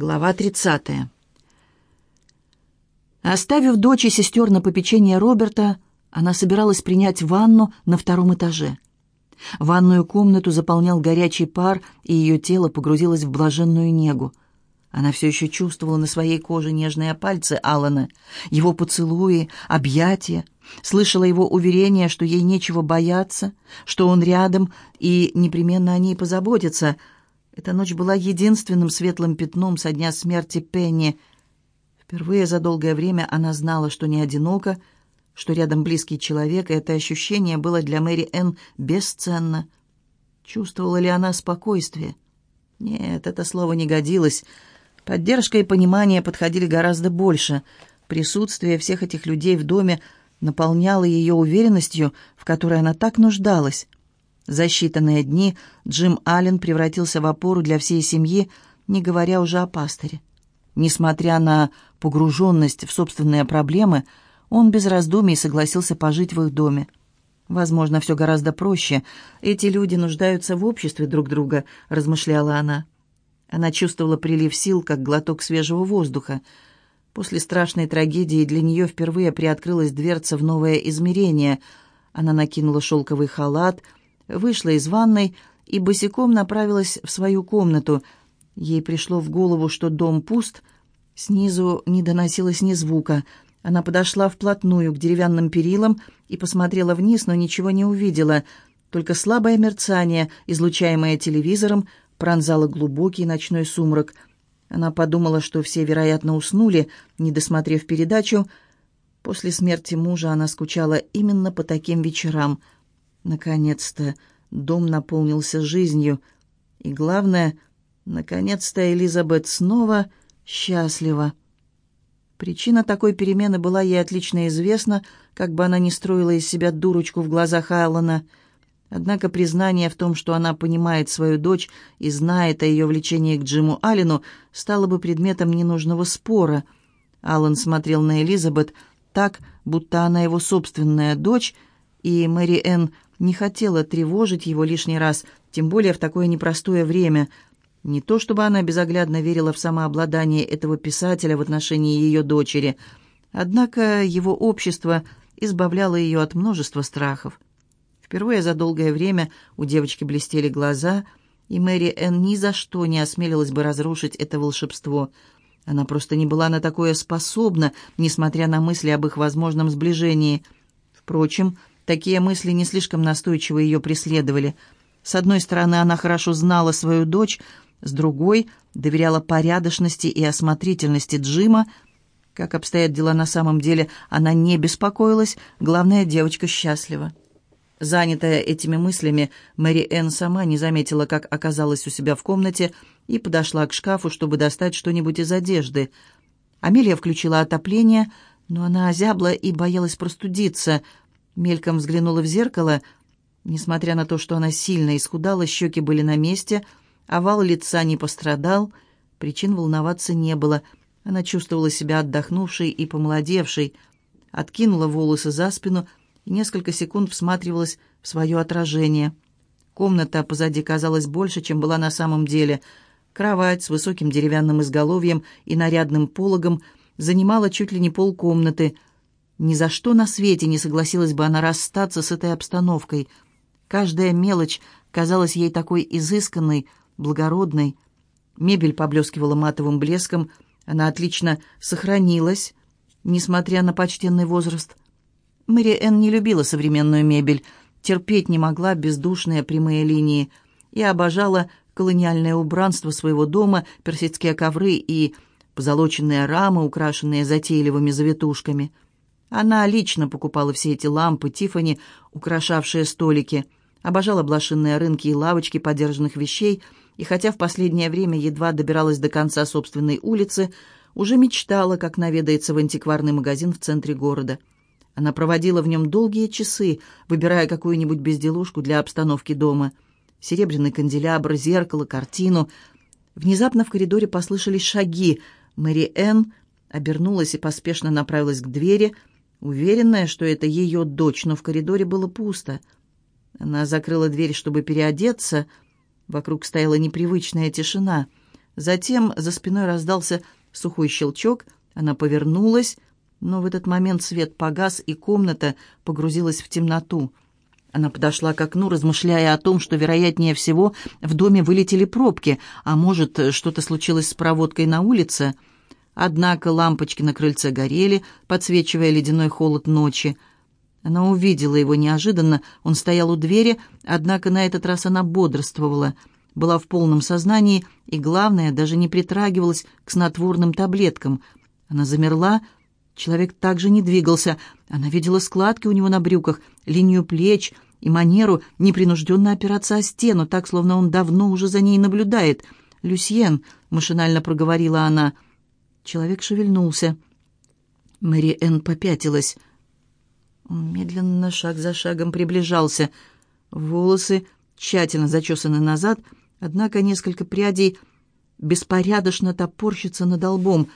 Глава 30. Оставив дочь и сестер на попечение Роберта, она собиралась принять ванну на втором этаже. Ванную комнату заполнял горячий пар, и ее тело погрузилось в блаженную негу. Она все еще чувствовала на своей коже нежные пальцы Алана, его поцелуи, объятия, слышала его уверение, что ей нечего бояться, что он рядом и непременно о ней позаботится — эта ночь была единственным светлым пятном со дня смерти Пенни. Впервые за долгое время она знала, что не одинока, что рядом близкий человек, и это ощущение было для Мэри Энн бесценно. Чувствовала ли она спокойствие? Нет, это слово не годилось. Поддержка и понимание подходили гораздо больше. Присутствие всех этих людей в доме наполняло ее уверенностью, в которой она так нуждалась. За считанные дни Джим Аллен превратился в опору для всей семьи, не говоря уже о пастыре. Несмотря на погруженность в собственные проблемы, он без раздумий согласился пожить в их доме. «Возможно, все гораздо проще. Эти люди нуждаются в обществе друг друга», — размышляла она. Она чувствовала прилив сил, как глоток свежего воздуха. После страшной трагедии для нее впервые приоткрылась дверца в новое измерение. Она накинула шелковый халат — вышла из ванной и босиком направилась в свою комнату. Ей пришло в голову, что дом пуст, снизу не доносилось ни звука. Она подошла вплотную к деревянным перилам и посмотрела вниз, но ничего не увидела. Только слабое мерцание, излучаемое телевизором, пронзало глубокий ночной сумрак. Она подумала, что все, вероятно, уснули, не досмотрев передачу. После смерти мужа она скучала именно по таким вечерам — Наконец-то дом наполнился жизнью. И главное, наконец-то Элизабет снова счастлива. Причина такой перемены была ей отлично известна, как бы она ни строила из себя дурочку в глазах Аллана. Однако признание в том, что она понимает свою дочь и знает о ее влечении к Джиму Аллену, стало бы предметом ненужного спора. Аллан смотрел на Элизабет так, будто она его собственная дочь, и Мэри Энн не хотела тревожить его лишний раз, тем более в такое непростое время. Не то чтобы она безоглядно верила в самообладание этого писателя в отношении ее дочери, однако его общество избавляло ее от множества страхов. Впервые за долгое время у девочки блестели глаза, и Мэри Энн ни за что не осмелилась бы разрушить это волшебство. Она просто не была на такое способна, несмотря на мысли об их возможном сближении. Впрочем, Такие мысли не слишком настойчиво ее преследовали. С одной стороны, она хорошо знала свою дочь, с другой — доверяла порядочности и осмотрительности Джима. Как обстоят дела на самом деле, она не беспокоилась, главное, девочка счастлива. Занятая этими мыслями, Мэри Энн сама не заметила, как оказалась у себя в комнате и подошла к шкафу, чтобы достать что-нибудь из одежды. Амелия включила отопление, но она озябла и боялась простудиться — Мельком взглянула в зеркало. Несмотря на то, что она сильно исхудала, щеки были на месте, овал лица не пострадал, причин волноваться не было. Она чувствовала себя отдохнувшей и помолодевшей, откинула волосы за спину и несколько секунд всматривалась в свое отражение. Комната позади казалась больше, чем была на самом деле. Кровать с высоким деревянным изголовьем и нарядным пологом занимала чуть ли не полкомнаты — ни за что на свете не согласилась бы она расстаться с этой обстановкой. Каждая мелочь казалась ей такой изысканной, благородной. Мебель поблескивала матовым блеском, она отлично сохранилась, несмотря на почтенный возраст. Мэри Энн не любила современную мебель, терпеть не могла бездушные прямые линии и обожала колониальное убранство своего дома, персидские ковры и позолоченные рамы, украшенные затейливыми завитушками — она лично покупала все эти лампы Тифани, украшавшие столики, обожала блошинные рынки и лавочки подержанных вещей, и хотя в последнее время едва добиралась до конца собственной улицы, уже мечтала, как наведается в антикварный магазин в центре города. Она проводила в нем долгие часы, выбирая какую-нибудь безделушку для обстановки дома. Серебряный канделябр, зеркало, картину. Внезапно в коридоре послышались шаги. Мэри Энн обернулась и поспешно направилась к двери — уверенная, что это ее дочь, но в коридоре было пусто. Она закрыла дверь, чтобы переодеться. Вокруг стояла непривычная тишина. Затем за спиной раздался сухой щелчок, она повернулась, но в этот момент свет погас, и комната погрузилась в темноту. Она подошла к окну, размышляя о том, что, вероятнее всего, в доме вылетели пробки, а может, что-то случилось с проводкой на улице. Однако лампочки на крыльце горели, подсвечивая ледяной холод ночи. Она увидела его неожиданно, он стоял у двери, однако на этот раз она бодрствовала, была в полном сознании и, главное, даже не притрагивалась к снотворным таблеткам. Она замерла, Человек также не двигался. Она видела складки у него на брюках, линию плеч и манеру непринужденно опираться о стену, так, словно он давно уже за ней наблюдает. «Люсьен», — машинально проговорила она. Человек шевельнулся. Мэри Энн попятилась. Он медленно, шаг за шагом приближался. Волосы тщательно зачесаны назад, однако несколько прядей беспорядочно топорщится над лбом.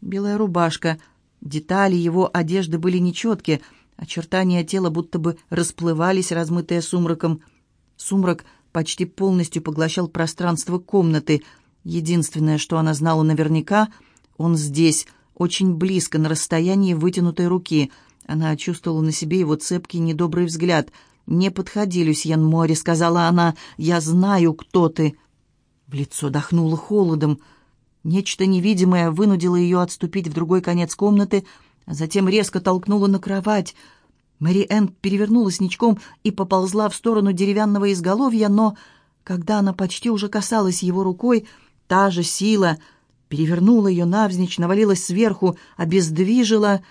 Белая рубашка — Детали его одежды были нечеткие, очертания тела будто бы расплывались, размытые сумраком. Сумрак почти полностью поглощал пространство комнаты. Единственное, что она знала наверняка, он здесь, очень близко, на расстоянии вытянутой руки. Она чувствовала на себе его цепкий, недобрый взгляд. «Не подходи, Люсьен Мори», — сказала она, — «я знаю, кто ты». В лицо дохнуло холодом — Нечто невидимое вынудило ее отступить в другой конец комнаты, а затем резко толкнуло на кровать. Мэри Энн перевернулась ничком и поползла в сторону деревянного изголовья, но, когда она почти уже касалась его рукой, та же сила перевернула ее навзничь, навалилась сверху, обездвижила.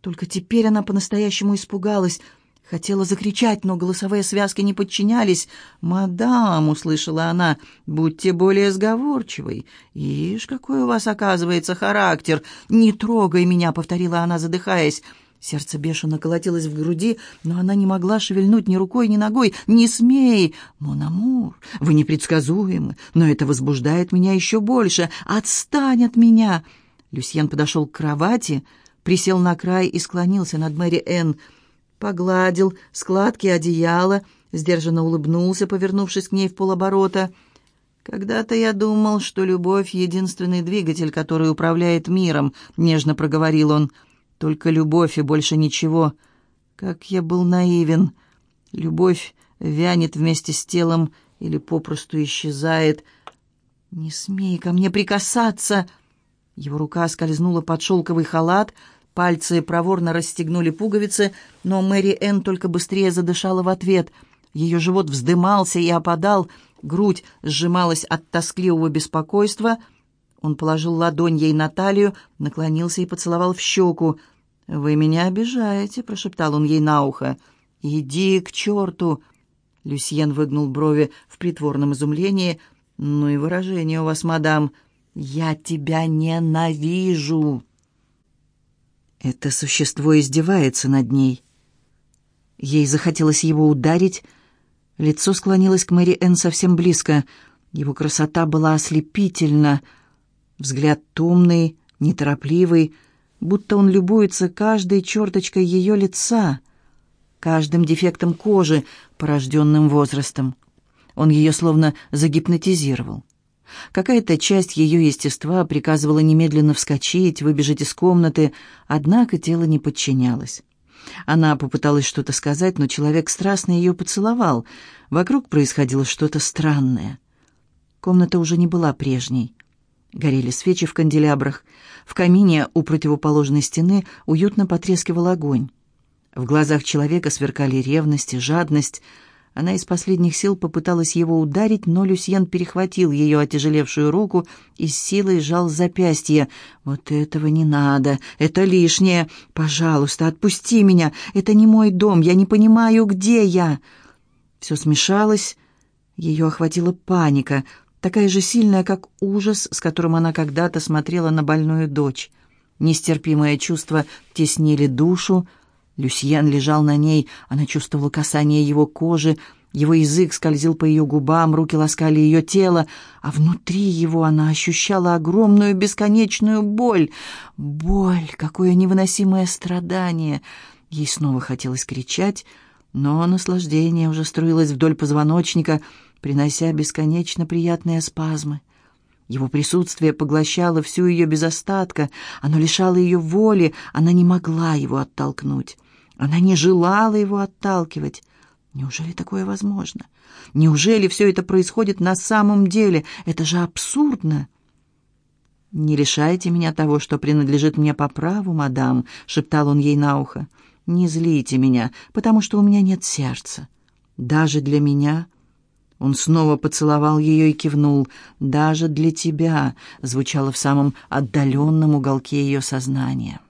Только теперь она по-настоящему испугалась — Хотела закричать, но голосовые связки не подчинялись. «Мадам», — услышала она, — «будьте более сговорчивой. Ишь, какой у вас, оказывается, характер! Не трогай меня», — повторила она, задыхаясь. Сердце бешено колотилось в груди, но она не могла шевельнуть ни рукой, ни ногой. «Не смей! Мон вы непредсказуемы, но это возбуждает меня еще больше. Отстань от меня!» Люсьен подошел к кровати, присел на край и склонился над Мэри Энн погладил складки одеяла, сдержанно улыбнулся, повернувшись к ней в полоборота. «Когда-то я думал, что любовь — единственный двигатель, который управляет миром», — нежно проговорил он. «Только любовь и больше ничего. Как я был наивен. Любовь вянет вместе с телом или попросту исчезает. Не смей ко мне прикасаться!» Его рука скользнула под шелковый халат — Пальцы проворно расстегнули пуговицы, но Мэри Энн только быстрее задышала в ответ. Ее живот вздымался и опадал, грудь сжималась от тоскливого беспокойства. Он положил ладонь ей на талию, наклонился и поцеловал в щеку. «Вы меня обижаете», — прошептал он ей на ухо. «Иди к черту!» Люсьен выгнул брови в притворном изумлении. «Ну и выражение у вас, мадам. Я тебя ненавижу!» Это существо издевается над ней. Ей захотелось его ударить. Лицо склонилось к Мэри Энн совсем близко. Его красота была ослепительна. Взгляд томный, неторопливый, будто он любуется каждой черточкой ее лица, каждым дефектом кожи, порожденным возрастом. Он ее словно загипнотизировал. Какая-то часть ее естества приказывала немедленно вскочить, выбежать из комнаты, однако тело не подчинялось. Она попыталась что-то сказать, но человек страстно ее поцеловал. Вокруг происходило что-то странное. Комната уже не была прежней. Горели свечи в канделябрах. В камине у противоположной стены уютно потрескивал огонь. В глазах человека сверкали ревность и жадность — она из последних сил попыталась его ударить, но Люсьен перехватил ее отяжелевшую руку и с силой сжал запястье. «Вот этого не надо, это лишнее. Пожалуйста, отпусти меня. Это не мой дом, я не понимаю, где я». Все смешалось, ее охватила паника, такая же сильная, как ужас, с которым она когда-то смотрела на больную дочь. Нестерпимое чувство теснили душу, Люсьен лежал на ней, она чувствовала касание его кожи, его язык скользил по ее губам, руки ласкали ее тело, а внутри его она ощущала огромную бесконечную боль. Боль, какое невыносимое страдание! Ей снова хотелось кричать, но наслаждение уже струилось вдоль позвоночника, принося бесконечно приятные спазмы. Его присутствие поглощало всю ее без остатка, оно лишало ее воли, она не могла его оттолкнуть. Она не желала его отталкивать. Неужели такое возможно? Неужели все это происходит на самом деле? Это же абсурдно. «Не лишайте меня того, что принадлежит мне по праву, мадам», — шептал он ей на ухо. «Не злите меня, потому что у меня нет сердца. Даже для меня...» Он снова поцеловал ее и кивнул. «Даже для тебя», — звучало в самом отдаленном уголке ее сознания.